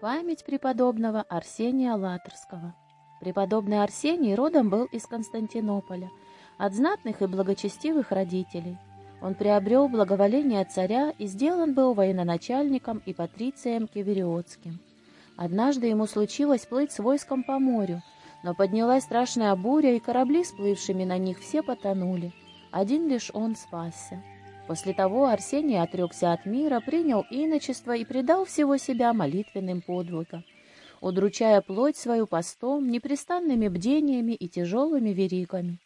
Память преподобного Арсения Латерского. Преподобный Арсений родом был из Константинополя, от знатных и благочестивых родителей. Он приобрел благоволение царя и сделан был военачальником и патрицием Кивериотским. Однажды ему случилось плыть с войском по морю, но поднялась страшная буря, и корабли, сплывшими на них, все потонули. Один лишь он спасся. После того Арсений отрекся от мира, принял иночество и предал всего себя молитвенным подвигам, удручая плоть свою постом, непрестанными бдениями и тяжелыми вериками.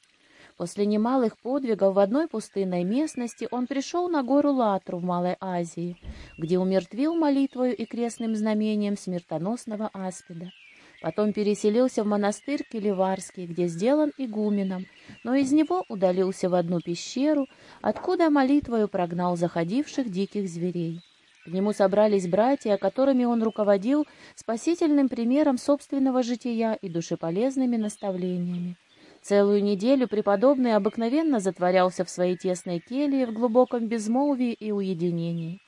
После немалых подвигов в одной пустынной местности он пришел на гору Латру в Малой Азии, где умертвил молитвою и крестным знамением смертоносного аспида. Потом переселился в монастырь Келеварский, где сделан игуменом, но из него удалился в одну пещеру, откуда молитвою прогнал заходивших диких зверей. К нему собрались братья, которыми он руководил спасительным примером собственного жития и душеполезными наставлениями. Целую неделю преподобный обыкновенно затворялся в своей тесной келье в глубоком безмолвии и уединении.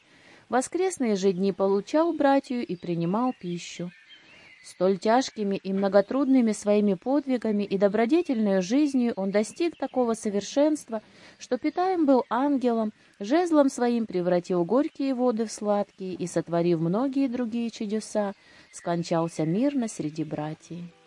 Воскресные же дни получал братью и принимал пищу. Столь тяжкими и многотрудными своими подвигами и добродетельной жизнью он достиг такого совершенства, что питаем был ангелом, жезлом своим превратил горькие воды в сладкие и, сотворив многие другие чудеса, скончался мирно среди братьев.